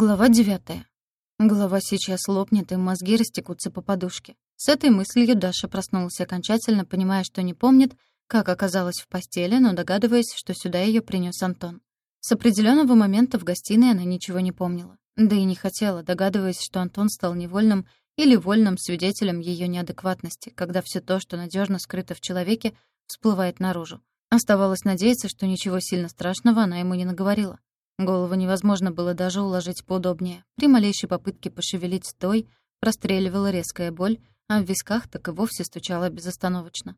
Глава девятая. Голова сейчас лопнет, и мозги растекутся по подушке. С этой мыслью Даша проснулась окончательно, понимая, что не помнит, как оказалась в постели, но догадываясь, что сюда ее принес Антон. С определенного момента в гостиной она ничего не помнила. Да и не хотела, догадываясь, что Антон стал невольным или вольным свидетелем ее неадекватности, когда все то, что надежно скрыто в человеке, всплывает наружу. Оставалось надеяться, что ничего сильно страшного она ему не наговорила. Голову невозможно было даже уложить поудобнее. При малейшей попытке пошевелить той простреливала резкая боль, а в висках так и вовсе стучала безостановочно.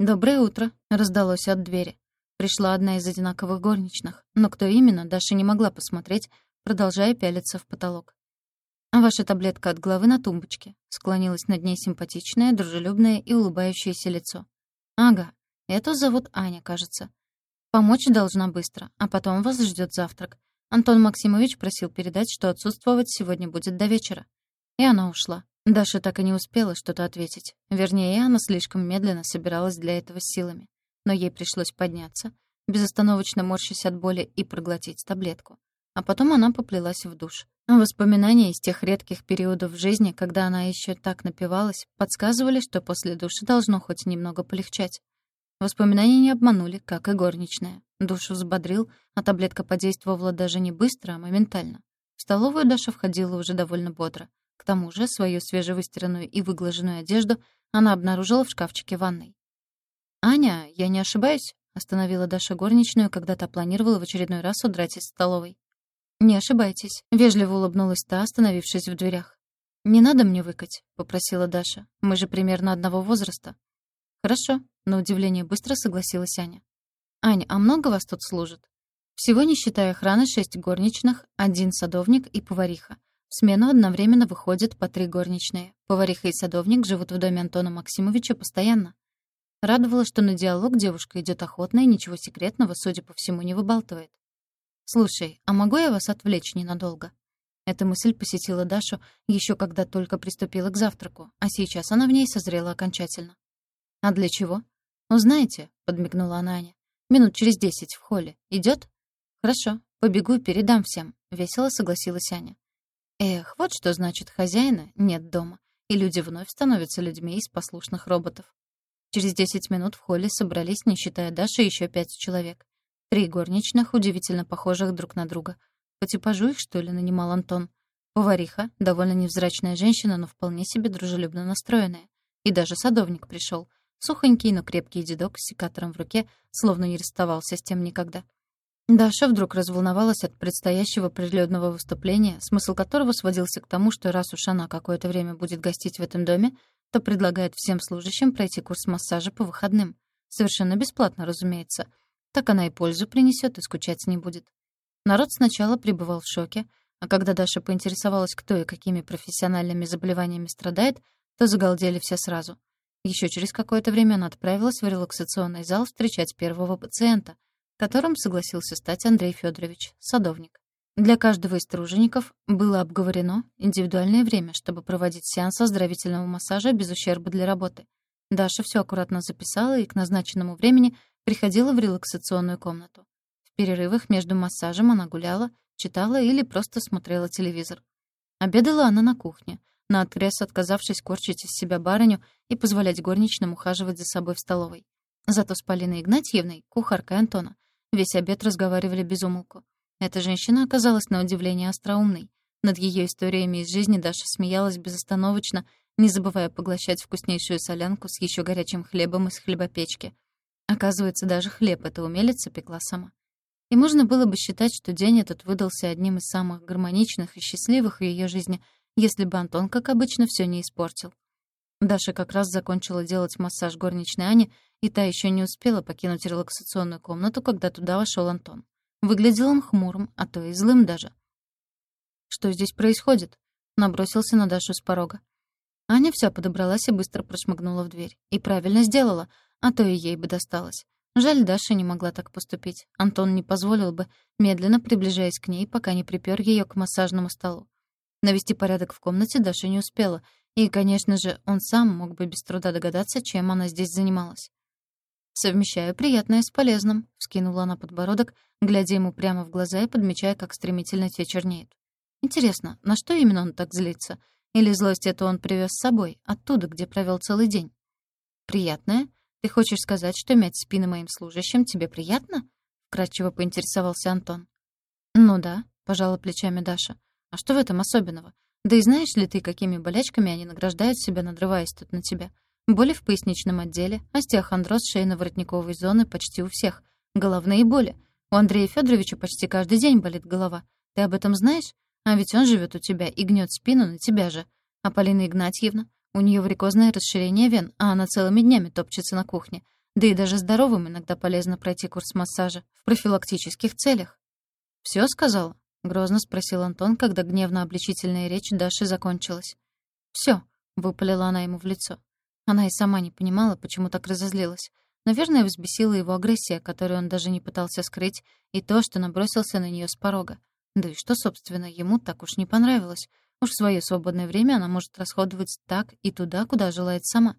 «Доброе утро», — раздалось от двери. Пришла одна из одинаковых горничных, но кто именно, Даша не могла посмотреть, продолжая пялиться в потолок. «Ваша таблетка от головы на тумбочке», — склонилась над ней симпатичное, дружелюбное и улыбающееся лицо. «Ага, эту зовут Аня, кажется. Помочь должна быстро, а потом вас ждет завтрак. Антон Максимович просил передать, что отсутствовать сегодня будет до вечера. И она ушла. Даша так и не успела что-то ответить. Вернее, она слишком медленно собиралась для этого силами. Но ей пришлось подняться, безостановочно морщась от боли и проглотить таблетку. А потом она поплелась в душ. Воспоминания из тех редких периодов жизни, когда она еще так напивалась, подсказывали, что после души должно хоть немного полегчать. Воспоминания не обманули, как и горничная. Душу взбодрил, а таблетка подействовала даже не быстро, а моментально. В столовую Даша входила уже довольно бодро. К тому же свою свежевыстиранную и выглаженную одежду она обнаружила в шкафчике ванной. «Аня, я не ошибаюсь?» — остановила Даша горничную, когда та планировала в очередной раз удрать из столовой. «Не ошибайтесь», — вежливо улыбнулась та, остановившись в дверях. «Не надо мне выкать», — попросила Даша. «Мы же примерно одного возраста». «Хорошо», — на удивление быстро согласилась Аня. «Ань, а много вас тут служит?» Всего, не считая охраны, шесть горничных, один садовник и повариха. В смену одновременно выходят по три горничные. Повариха и садовник живут в доме Антона Максимовича постоянно. Радовало, что на диалог девушка идет охотно и ничего секретного, судя по всему, не выбалтывает. «Слушай, а могу я вас отвлечь ненадолго?» Эта мысль посетила Дашу еще когда только приступила к завтраку, а сейчас она в ней созрела окончательно. «А для чего?» «Узнаете», — подмигнула она Аня. «Минут через десять в холле. Идет? «Хорошо, побегу и передам всем», — весело согласилась Аня. Эх, вот что значит хозяина нет дома, и люди вновь становятся людьми из послушных роботов. Через десять минут в холле собрались, не считая Даши, еще пять человек. Три горничных, удивительно похожих друг на друга. По типажу их, что ли, нанимал Антон. Повариха, довольно невзрачная женщина, но вполне себе дружелюбно настроенная. И даже садовник пришел, Сухонький, но крепкий дедок с секатором в руке, словно не расставался с тем никогда. Даша вдруг разволновалась от предстоящего прилюдного выступления, смысл которого сводился к тому, что раз уж она какое-то время будет гостить в этом доме, то предлагает всем служащим пройти курс массажа по выходным. Совершенно бесплатно, разумеется. Так она и пользу принесет, и скучать не будет. Народ сначала пребывал в шоке, а когда Даша поинтересовалась, кто и какими профессиональными заболеваниями страдает, то загалдели все сразу. Еще через какое-то время она отправилась в релаксационный зал встречать первого пациента, которым согласился стать Андрей Федорович, садовник. Для каждого из тружеников было обговорено индивидуальное время, чтобы проводить сеанс оздоровительного массажа без ущерба для работы. Даша все аккуратно записала и к назначенному времени приходила в релаксационную комнату. В перерывах между массажем она гуляла, читала или просто смотрела телевизор. Обедала она на кухне, наотрез отказавшись корчить из себя барыню и позволять горничным ухаживать за собой в столовой. Зато с Полиной Игнатьевной, кухаркой Антона, весь обед разговаривали без умолку. Эта женщина оказалась на удивление остроумной. Над ее историями из жизни Даша смеялась безостановочно, не забывая поглощать вкуснейшую солянку с еще горячим хлебом из хлебопечки. Оказывается, даже хлеб эта умелица пекла сама. И можно было бы считать, что день этот выдался одним из самых гармоничных и счастливых в ее жизни — если бы Антон, как обычно, все не испортил. Даша как раз закончила делать массаж горничной Ане, и та еще не успела покинуть релаксационную комнату, когда туда вошел Антон. Выглядел он хмурым, а то и злым даже. «Что здесь происходит?» — набросился на Дашу с порога. Аня вся подобралась и быстро прошмыгнула в дверь. И правильно сделала, а то и ей бы досталось. Жаль, Даша не могла так поступить. Антон не позволил бы, медленно приближаясь к ней, пока не припер ее к массажному столу. Навести порядок в комнате Даша не успела, и, конечно же, он сам мог бы без труда догадаться, чем она здесь занималась. «Совмещаю приятное с полезным», — вскинула она подбородок, глядя ему прямо в глаза и подмечая, как стремительно те чернеют. Интересно, на что именно он так злится? Или злость эту он привез с собой, оттуда, где провел целый день? Приятное? Ты хочешь сказать, что мять спины моим служащим тебе приятно? Кратчево поинтересовался Антон. Ну да, пожала плечами Даша. А что в этом особенного? Да и знаешь ли ты, какими болячками они награждают себя, надрываясь тут на тебя? Боли в поясничном отделе, остеохондроз шейно-воротниковой зоны почти у всех, головные боли. У Андрея Федоровича почти каждый день болит голова. Ты об этом знаешь? А ведь он живет у тебя и гнет спину на тебя же. А Полина Игнатьевна? У нее варикозное расширение вен, а она целыми днями топчется на кухне. Да и даже здоровым иногда полезно пройти курс массажа в профилактических целях. Все сказала?» — грозно спросил Антон, когда гневно-обличительная речь Даши закончилась. Все, выпалила она ему в лицо. Она и сама не понимала, почему так разозлилась. Наверное, взбесила его агрессия, которую он даже не пытался скрыть, и то, что набросился на нее с порога. Да и что, собственно, ему так уж не понравилось. Уж в свое свободное время она может расходовать так и туда, куда желает сама.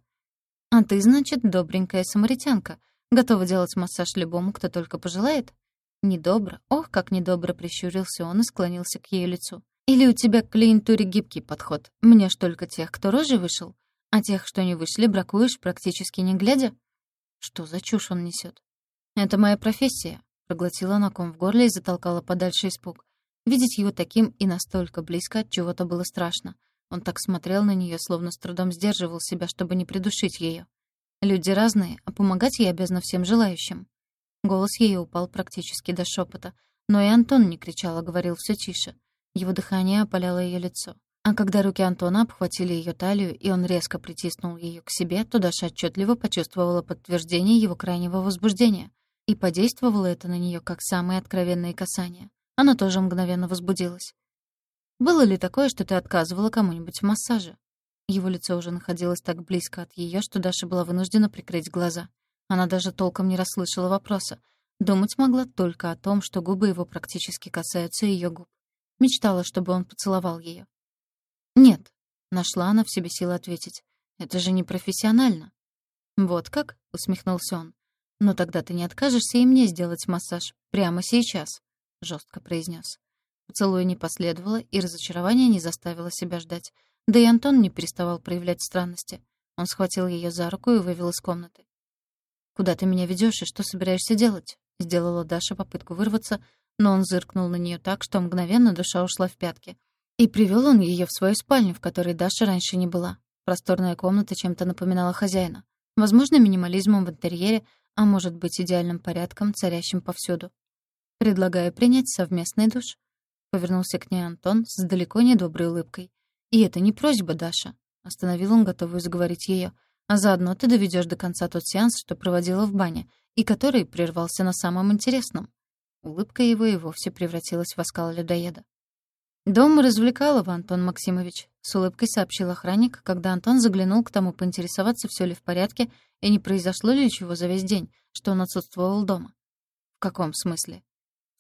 «А ты, значит, добренькая самаритянка, готова делать массаж любому, кто только пожелает?» Недобро, ох, как недобро прищурился он и склонился к ее лицу. «Или у тебя к клиентуре гибкий подход? Мне ж только тех, кто рожей вышел, а тех, что не вышли, бракуешь, практически не глядя?» Что за чушь он несет? «Это моя профессия», — проглотила на ком в горле и затолкала подальше испуг. Видеть его таким и настолько близко от чего-то было страшно. Он так смотрел на нее, словно с трудом сдерживал себя, чтобы не придушить ее. Люди разные, а помогать я обязана всем желающим. Голос ее упал практически до шепота, но и Антон не кричал, а говорил все тише. Его дыхание опаляло ее лицо. А когда руки Антона обхватили ее талию, и он резко притиснул ее к себе, то Даша отчетливо почувствовала подтверждение его крайнего возбуждения. И подействовало это на нее как самые откровенные касания. Она тоже мгновенно возбудилась. «Было ли такое, что ты отказывала кому-нибудь в массаже?» Его лицо уже находилось так близко от ее, что Даша была вынуждена прикрыть глаза. Она даже толком не расслышала вопроса. Думать могла только о том, что губы его практически касаются ее губ. Мечтала, чтобы он поцеловал ее. «Нет», — нашла она в себе силы ответить. «Это же не профессионально». «Вот как?» — усмехнулся он. «Но тогда ты не откажешься и мне сделать массаж. Прямо сейчас». — жестко произнес. Поцелуя не последовало, и разочарование не заставило себя ждать. Да и Антон не переставал проявлять странности. Он схватил ее за руку и вывел из комнаты. «Куда ты меня ведешь и что собираешься делать?» — сделала Даша попытку вырваться, но он зыркнул на нее так, что мгновенно душа ушла в пятки. И привел он ее в свою спальню, в которой Даша раньше не была. Просторная комната чем-то напоминала хозяина. Возможно, минимализмом в интерьере, а может быть, идеальным порядком, царящим повсюду. Предлагаю принять совместный душ. Повернулся к ней Антон с далеко не доброй улыбкой. И это не просьба, Даша. Остановил он, готовую заговорить ее. А заодно ты доведешь до конца тот сеанс, что проводила в бане, и который прервался на самом интересном. Улыбка его и вовсе превратилась в оскал людоеда. «Дом развлекалова, Антон Максимович», — с улыбкой сообщил охранник, когда Антон заглянул к тому поинтересоваться, все ли в порядке и не произошло ли чего за весь день, что он отсутствовал дома. «В каком смысле?»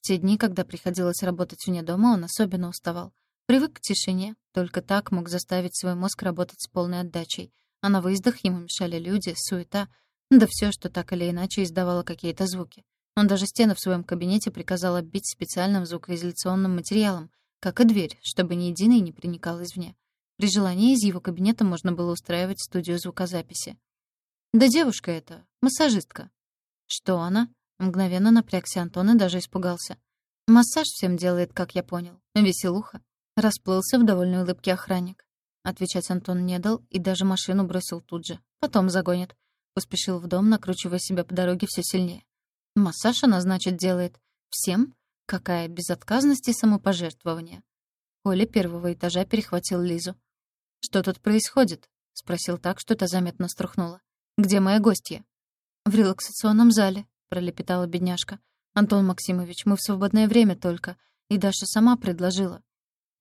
В те дни, когда приходилось работать вне дома, он особенно уставал. Привык к тишине, только так мог заставить свой мозг работать с полной отдачей. А на выездах ему мешали люди, суета, да все, что так или иначе издавало какие-то звуки. Он даже стены в своем кабинете приказал оббить специальным звукоизоляционным материалом, как и дверь, чтобы ни единый не проникал извне. При желании из его кабинета можно было устраивать студию звукозаписи. «Да девушка это, массажистка». «Что она?» Мгновенно напрягся Антон и даже испугался. «Массаж всем делает, как я понял. Веселуха». Расплылся в довольной улыбке охранник. Отвечать Антон не дал и даже машину бросил тут же. Потом загонит. Поспешил в дом, накручивая себя по дороге все сильнее. «Массаж она, значит, делает. Всем? Какая безотказность и самопожертвование». Коля первого этажа перехватил Лизу. «Что тут происходит?» — спросил так, что та заметно струхнула. «Где моя гостья?» «В релаксационном зале», пролепетала бедняжка. «Антон Максимович, мы в свободное время только. И Даша сама предложила».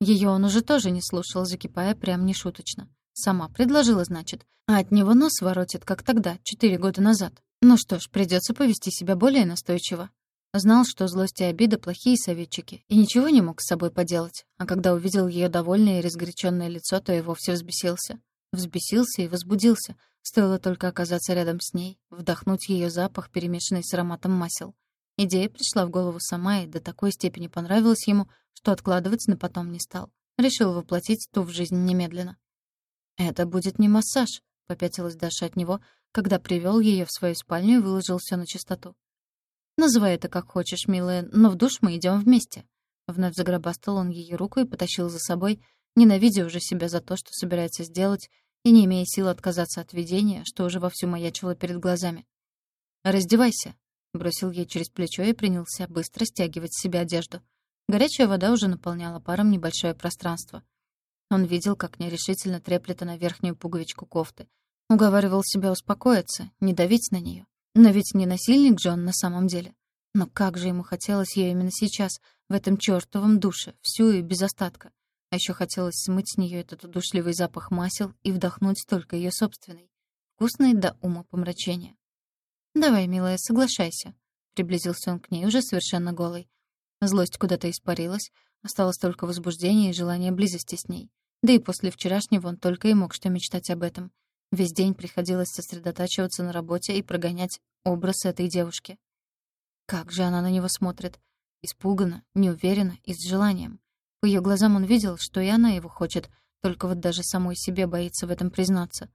Ее он уже тоже не слушал, закипая прям нешуточно. Сама предложила, значит. А от него нос воротит, как тогда, четыре года назад. Ну что ж, придется повести себя более настойчиво. Знал, что злость и обида — плохие советчики, и ничего не мог с собой поделать. А когда увидел ее довольное и разгоряченное лицо, то и вовсе взбесился. Взбесился и возбудился, Стоило только оказаться рядом с ней, вдохнуть ее запах, перемешанный с ароматом масел. Идея пришла в голову сама и до такой степени понравилась ему, что откладывать на потом не стал. Решил воплотить ту в жизнь немедленно. «Это будет не массаж», — попятилась Даша от него, когда привел ее в свою спальню и выложил все на чистоту. «Называй это как хочешь, милая, но в душ мы идем вместе». Вновь загробастал он ее руку и потащил за собой, ненавидя уже себя за то, что собирается сделать, и не имея сил отказаться от видения, что уже вовсю маячило перед глазами. «Раздевайся», — бросил ей через плечо и принялся быстро стягивать с себя одежду. Горячая вода уже наполняла паром небольшое пространство. Он видел, как нерешительно треплет она верхнюю пуговичку кофты. Уговаривал себя успокоиться, не давить на нее. Но ведь не насильник же он на самом деле. Но как же ему хотелось ее именно сейчас, в этом чертовом душе, всю и без остатка. А еще хотелось смыть с нее этот удушливый запах масел и вдохнуть только ее собственный. Вкусный до ума помрачения. «Давай, милая, соглашайся», — приблизился он к ней уже совершенно голый. Злость куда-то испарилась, осталось только возбуждение и желание близости с ней. Да и после вчерашнего он только и мог что мечтать об этом. Весь день приходилось сосредотачиваться на работе и прогонять образ этой девушки. Как же она на него смотрит. Испуганно, неуверенно и с желанием. По ее глазам он видел, что и она его хочет, только вот даже самой себе боится в этом признаться.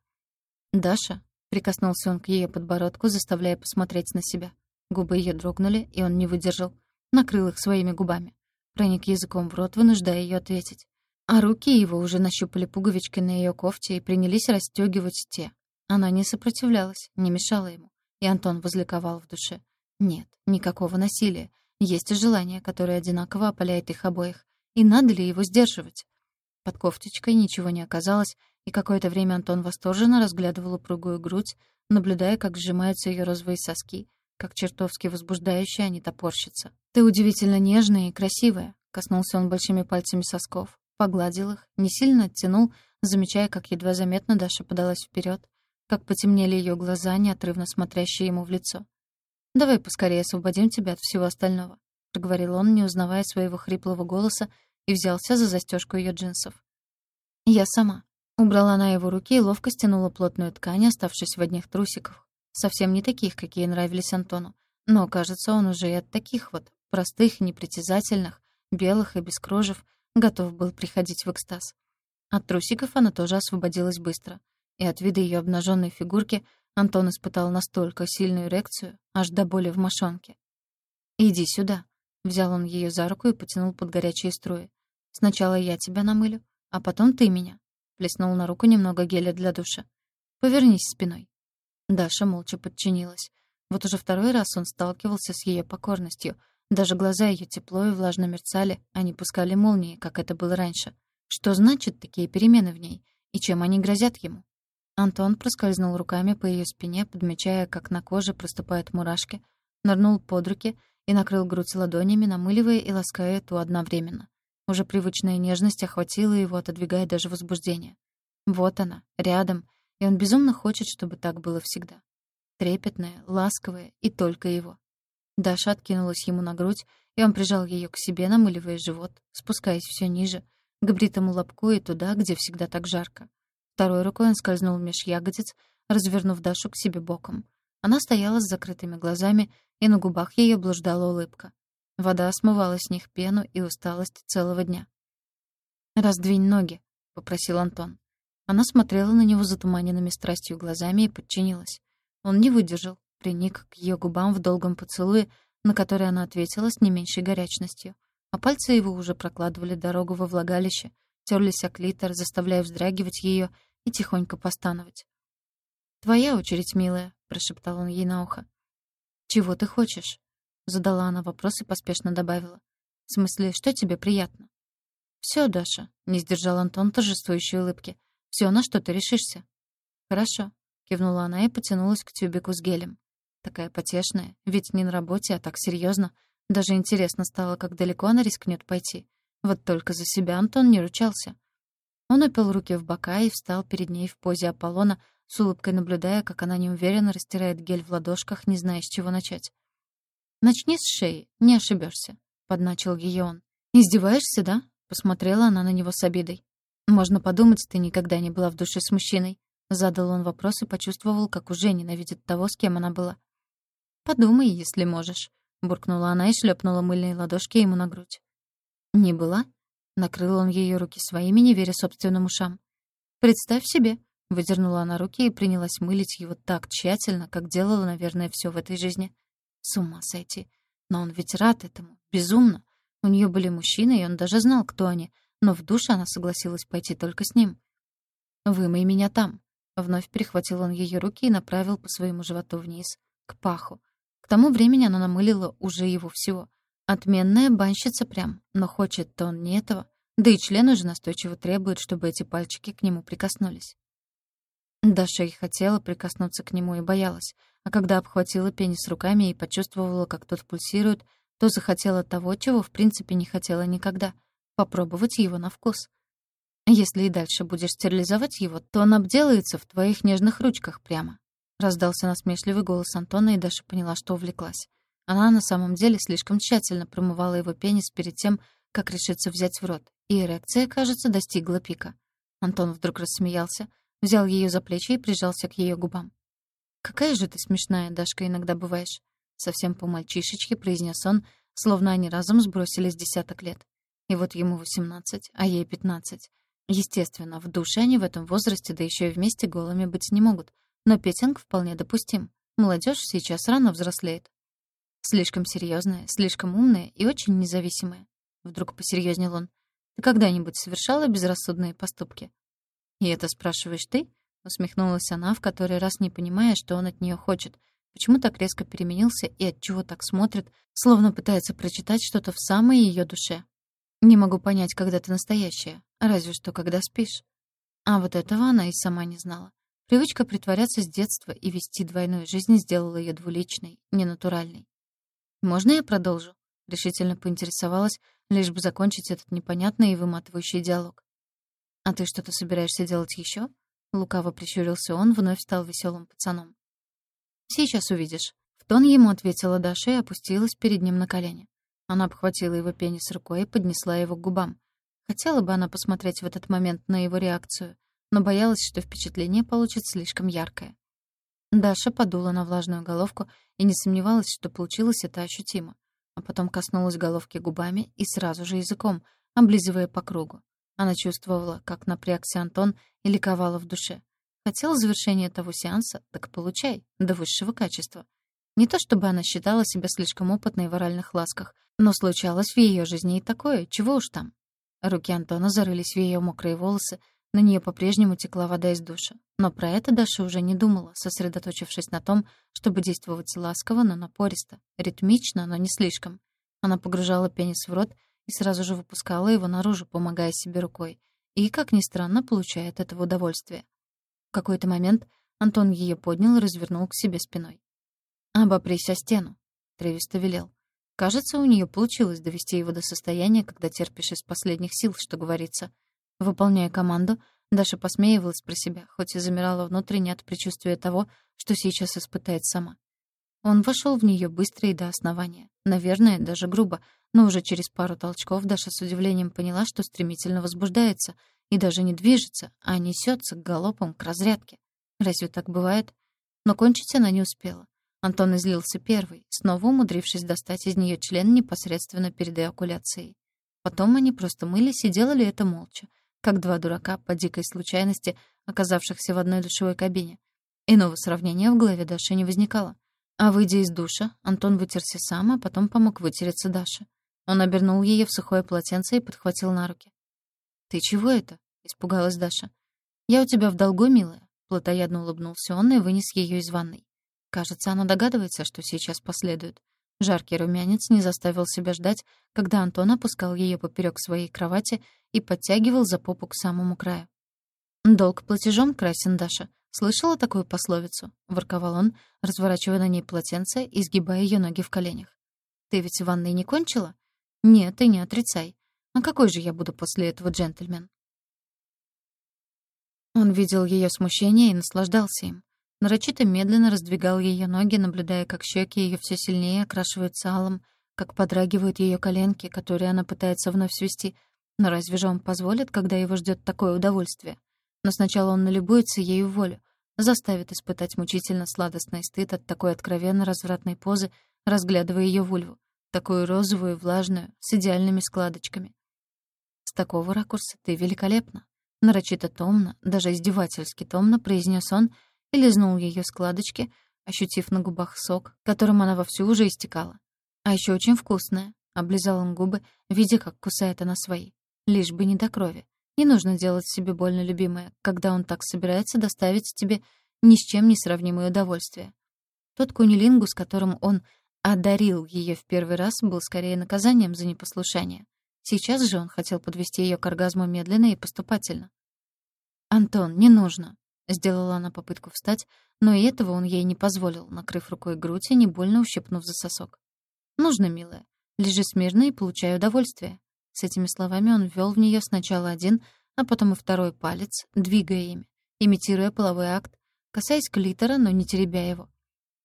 «Даша?» — прикоснулся он к ее подбородку, заставляя посмотреть на себя. Губы ее дрогнули, и он не выдержал. Накрыл их своими губами. Проник языком в рот, вынуждая ее ответить. А руки его уже нащупали пуговички на ее кофте и принялись расстегивать те. Она не сопротивлялась, не мешала ему. И Антон возликовал в душе. Нет, никакого насилия. Есть желание, которое одинаково опаляет их обоих. И надо ли его сдерживать? Под кофточкой ничего не оказалось, и какое-то время Антон восторженно разглядывал упругую грудь, наблюдая, как сжимаются ее розовые соски, как чертовски возбуждающие они топорщатся. «Ты удивительно нежная и красивая», — коснулся он большими пальцами сосков, погладил их, не сильно оттянул, замечая, как едва заметно Даша подалась вперед, как потемнели ее глаза, неотрывно смотрящие ему в лицо. «Давай поскорее освободим тебя от всего остального», — проговорил он, не узнавая своего хриплого голоса, и взялся за застежку ее джинсов. «Я сама». Убрала она его руки и ловко стянула плотную ткань, оставшись в одних трусиках. Совсем не таких, какие нравились Антону. Но, кажется, он уже и от таких вот, простых, непритязательных, белых и без кружев, готов был приходить в экстаз. От трусиков она тоже освободилась быстро. И от вида ее обнаженной фигурки Антон испытал настолько сильную эрекцию, аж до боли в мошонке. «Иди сюда», — взял он ее за руку и потянул под горячие струи. «Сначала я тебя намылю, а потом ты меня», — плеснул на руку немного геля для душа. «Повернись спиной». Даша молча подчинилась. Вот уже второй раз он сталкивался с ее покорностью. Даже глаза ее тепло и влажно мерцали, а не пускали молнии, как это было раньше. Что значит такие перемены в ней? И чем они грозят ему? Антон проскользнул руками по ее спине, подмечая, как на коже проступают мурашки, нырнул под руки и накрыл грудь ладонями, намыливая и лаская ту одновременно. Уже привычная нежность охватила его, отодвигая даже возбуждение. Вот она, рядом, и он безумно хочет, чтобы так было всегда. Трепетная, ласковая и только его. Даша откинулась ему на грудь, и он прижал ее к себе, намыливая живот, спускаясь все ниже, к бритому лобку и туда, где всегда так жарко. Второй рукой он скользнул меж ягодиц, развернув Дашу к себе боком. Она стояла с закрытыми глазами, и на губах ее блуждала улыбка. Вода смывала с них пену и усталость целого дня. «Раздвинь ноги», — попросил Антон. Она смотрела на него затуманенными страстью глазами и подчинилась. Он не выдержал, приник к ее губам в долгом поцелуе, на который она ответила с не меньшей горячностью. А пальцы его уже прокладывали дорогу во влагалище, терлись о клитор, заставляя вздрагивать ее и тихонько постановать. «Твоя очередь, милая», — прошептал он ей на ухо. «Чего ты хочешь?» — задала она вопрос и поспешно добавила. «В смысле, что тебе приятно?» «Всё, Даша», — не сдержал Антон торжествующей улыбки. «Всё, на что ты решишься?» «Хорошо», — кивнула она и потянулась к тюбику с гелем. Такая потешная, ведь не на работе, а так серьезно. Даже интересно стало, как далеко она рискнет пойти. Вот только за себя Антон не ручался. Он упел руки в бока и встал перед ней в позе Аполлона, с улыбкой наблюдая, как она неуверенно растирает гель в ладошках, не зная, с чего начать. «Начни с шеи, не ошибешься, подначил ее он. «Издеваешься, да?» — посмотрела она на него с обидой. «Можно подумать, ты никогда не была в душе с мужчиной». Задал он вопрос и почувствовал, как уже ненавидит того, с кем она была. «Подумай, если можешь», — буркнула она и шлепнула мыльные ладошки ему на грудь. «Не была?» — накрыл он ее руки своими, не веря собственным ушам. «Представь себе!» — выдернула она руки и принялась мылить его так тщательно, как делала, наверное, все в этой жизни. С ума сойти. Но он ведь рад этому. Безумно. У нее были мужчины, и он даже знал, кто они. Но в душе она согласилась пойти только с ним. «Вымой меня там». Вновь перехватил он ее руки и направил по своему животу вниз, к паху. К тому времени она намылила уже его всего. Отменная банщица прям, но хочет-то он не этого. Да и член уже настойчиво требует, чтобы эти пальчики к нему прикоснулись. Даша и хотела прикоснуться к нему и боялась, а когда обхватила пенис руками и почувствовала, как тот пульсирует, то захотела того, чего в принципе не хотела никогда — попробовать его на вкус. Если и дальше будешь стерилизовать его, то он обделается в твоих нежных ручках прямо. Раздался насмешливый голос Антона, и Даша поняла, что увлеклась. Она на самом деле слишком тщательно промывала его пенис перед тем, как решиться взять в рот, и эрекция, кажется, достигла пика. Антон вдруг рассмеялся, взял ее за плечи и прижался к ее губам. «Какая же ты смешная, Дашка, иногда бываешь», — совсем по-мальчишечке произнес он, словно они разом сбросились десяток лет. И вот ему восемнадцать, а ей пятнадцать. Естественно, в душе они в этом возрасте, да еще и вместе голыми быть не могут. Но петинг вполне допустим. Молодежь сейчас рано взрослеет. Слишком серьезная, слишком умная и очень независимая. Вдруг посерьезнел он. Ты когда-нибудь совершала безрассудные поступки? И это спрашиваешь ты? Усмехнулась она, в который раз не понимая, что он от нее хочет. Почему так резко переменился и от чего так смотрит, словно пытается прочитать что-то в самой ее душе. Не могу понять, когда ты настоящая, разве что когда спишь. А вот этого она и сама не знала. Привычка притворяться с детства и вести двойную жизнь сделала ее двуличной, ненатуральной. «Можно я продолжу?» — решительно поинтересовалась, лишь бы закончить этот непонятный и выматывающий диалог. «А ты что-то собираешься делать еще? Лукаво прищурился он, вновь стал веселым пацаном. «Сейчас увидишь». В тон ему ответила Даша и опустилась перед ним на колени. Она обхватила его пенис рукой и поднесла его к губам. Хотела бы она посмотреть в этот момент на его реакцию, но боялась, что впечатление получится слишком яркое. Даша подула на влажную головку и не сомневалась, что получилось это ощутимо. А потом коснулась головки губами и сразу же языком, облизывая по кругу. Она чувствовала, как напрягся Антон и ликовала в душе. Хотел завершения того сеанса, так получай, до высшего качества. Не то чтобы она считала себя слишком опытной в оральных ласках, но случалось в ее жизни и такое, чего уж там. Руки Антона зарылись в ее мокрые волосы, на нее по-прежнему текла вода из душа. Но про это Даша уже не думала, сосредоточившись на том, чтобы действовать ласково, но напористо, ритмично, но не слишком. Она погружала пенис в рот и сразу же выпускала его наружу, помогая себе рукой. И, как ни странно, получая от этого удовольствие. В какой-то момент Антон ее поднял и развернул к себе спиной. «Обопрись о стену», — Тревисто велел. Кажется, у нее получилось довести его до состояния, когда терпишь из последних сил, что говорится. Выполняя команду, Даша посмеивалась про себя, хоть и замирала внутренне от предчувствия того, что сейчас испытает сама. Он вошел в нее быстро и до основания. Наверное, даже грубо, но уже через пару толчков Даша с удивлением поняла, что стремительно возбуждается и даже не движется, а несется галопом к разрядке. Разве так бывает? Но кончить она не успела. Антон излился первый, снова умудрившись достать из нее член непосредственно перед эякуляцией. Потом они просто мылись и делали это молча, как два дурака по дикой случайности, оказавшихся в одной душевой кабине. Иного сравнения в голове Даши не возникало. А выйдя из душа, Антон вытерся сам, а потом помог вытереться Даше. Он обернул ее в сухое полотенце и подхватил на руки. «Ты чего это?» — испугалась Даша. «Я у тебя в долгу, милая», — плотоядно улыбнулся он и вынес ее из ванной. Кажется, она догадывается, что сейчас последует. Жаркий румянец не заставил себя ждать, когда Антон опускал ее поперек своей кровати и подтягивал за попу к самому краю. «Долг платежом красен, Даша. Слышала такую пословицу?» — ворковал он, разворачивая на ней полотенце и сгибая ее ноги в коленях. «Ты ведь в ванной не кончила?» «Нет, и не отрицай. А какой же я буду после этого джентльмен?» Он видел ее смущение и наслаждался им нарочито медленно раздвигал ее ноги, наблюдая, как щеки ее все сильнее окрашиваются алым, как подрагивают ее коленки, которые она пытается вновь свести. Но разве же он позволит, когда его ждет такое удовольствие? Но сначала он налюбуется ею волю, заставит испытать мучительно сладостный стыд от такой откровенно развратной позы, разглядывая ее вульву, такую розовую, влажную, с идеальными складочками. С такого ракурса ты великолепна. Нарочито томно, даже издевательски томно произнес он и лизнул ее складочки, ощутив на губах сок, которым она вовсю уже истекала. А еще очень вкусная. Облизал он губы, видя, как кусает она свои. Лишь бы не до крови. Не нужно делать себе больно, любимая, когда он так собирается доставить тебе ни с чем не сравнимое удовольствие. Тот кунилингу, с которым он одарил ее в первый раз, был скорее наказанием за непослушание. Сейчас же он хотел подвести ее к оргазму медленно и поступательно. «Антон, не нужно», — сделала она попытку встать, но и этого он ей не позволил, накрыв рукой грудь и не больно ущипнув за сосок. «Нужно, милая. Лежи смирно и получай удовольствие». С этими словами он ввел в нее сначала один, а потом и второй палец, двигая ими, имитируя половой акт, касаясь клитора, но не теребя его.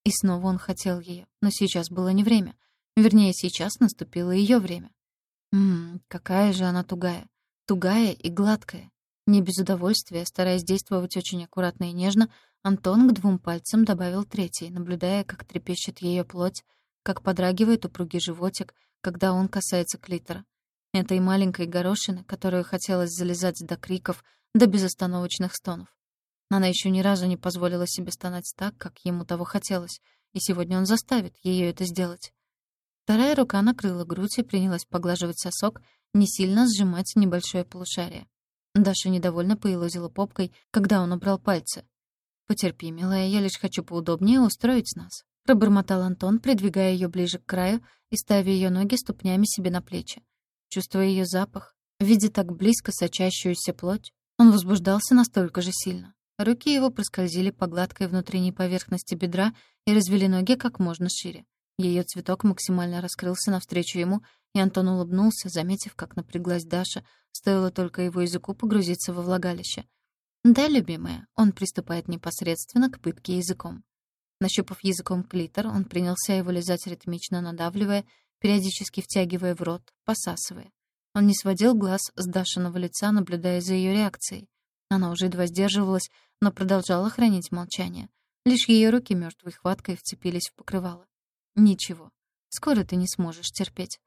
И снова он хотел ее, но сейчас было не время. Вернее, сейчас наступило ее время. Ммм, какая же она тугая. Тугая и гладкая. Не без удовольствия, стараясь действовать очень аккуратно и нежно, Антон к двум пальцам добавил третий, наблюдая, как трепещет ее плоть, как подрагивает упругий животик, когда он касается клитора. Этой маленькой горошины, которую хотелось залезать до криков, до безостановочных стонов. Она еще ни разу не позволила себе стонать так, как ему того хотелось, и сегодня он заставит ее это сделать. Вторая рука накрыла грудь и принялась поглаживать сосок, не сильно сжимать небольшое полушарие. Даша недовольно поелозила попкой, когда он убрал пальцы. «Потерпи, милая, я лишь хочу поудобнее устроить нас», — пробормотал Антон, придвигая ее ближе к краю и ставя ее ноги ступнями себе на плечи. Чувствуя ее запах, видя так близко сочащуюся плоть, он возбуждался настолько же сильно. Руки его проскользили по гладкой внутренней поверхности бедра и развели ноги как можно шире. Ее цветок максимально раскрылся навстречу ему, и Антон улыбнулся, заметив, как напряглась Даша, стоило только его языку погрузиться во влагалище. «Да, любимая», он приступает непосредственно к пытке языком. Нащупав языком клитор, он принялся его лизать ритмично надавливая, периодически втягивая в рот, посасывая. Он не сводил глаз с Дашиного лица, наблюдая за ее реакцией. Она уже едва сдерживалась, но продолжала хранить молчание. Лишь ее руки мертвой хваткой вцепились в покрывало. «Ничего. Скоро ты не сможешь терпеть».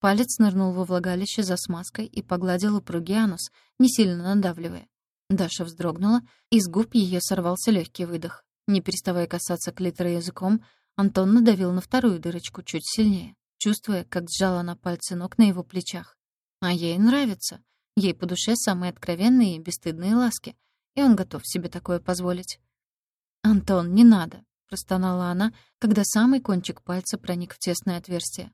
Палец нырнул во влагалище за смазкой и погладил упругий анус, не сильно надавливая. Даша вздрогнула, и с губ ее сорвался легкий выдох. Не переставая касаться клитора языком, Антон надавил на вторую дырочку чуть сильнее, чувствуя, как сжала на пальцы ног на его плечах. А ей нравится. Ей по душе самые откровенные и бесстыдные ласки и он готов себе такое позволить. «Антон, не надо», — простонала она, когда самый кончик пальца проник в тесное отверстие.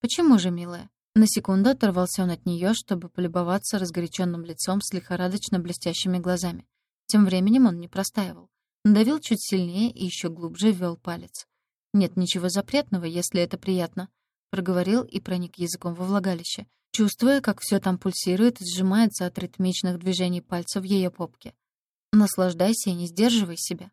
«Почему же, милая?» На секунду оторвался он от нее, чтобы полюбоваться разгоряченным лицом с лихорадочно блестящими глазами. Тем временем он не простаивал. Надавил чуть сильнее и еще глубже ввел палец. «Нет ничего запретного, если это приятно», — проговорил и проник языком во влагалище, чувствуя, как все там пульсирует и сжимается от ритмичных движений пальцев в ее попке. Наслаждайся и не сдерживай себя.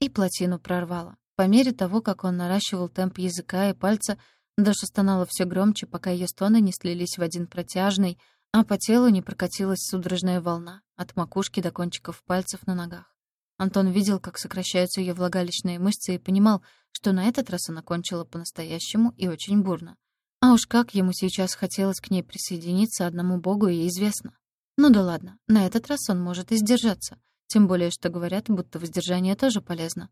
И плотину прорвало. По мере того, как он наращивал темп языка и пальца, Даша стонала все громче, пока ее стоны не слились в один протяжный, а по телу не прокатилась судорожная волна от макушки до кончиков пальцев на ногах. Антон видел, как сокращаются ее влагалищные мышцы и понимал, что на этот раз она кончила по-настоящему и очень бурно. А уж как ему сейчас хотелось к ней присоединиться, одному богу и известно. Ну да ладно, на этот раз он может и сдержаться — тем более, что говорят, будто воздержание тоже полезно.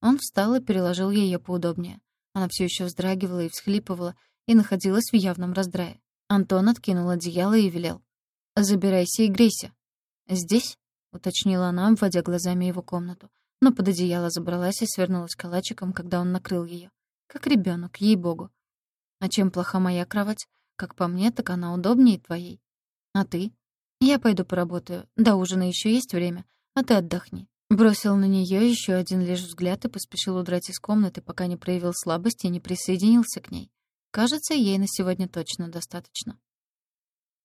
Он встал и переложил ее поудобнее. Она все еще вздрагивала и всхлипывала, и находилась в явном раздрае. Антон откинул одеяло и велел. «Забирайся и грейся». «Здесь?» — уточнила она, обводя глазами его комнату. Но под одеяло забралась и свернулась калачиком, когда он накрыл ее. Как ребенок, ей-богу. «А чем плоха моя кровать? Как по мне, так она удобнее твоей. А ты?» «Я пойду поработаю. До ужина еще есть время. А ты отдохни». Бросил на нее еще один лишь взгляд и поспешил удрать из комнаты, пока не проявил слабости и не присоединился к ней. Кажется, ей на сегодня точно достаточно.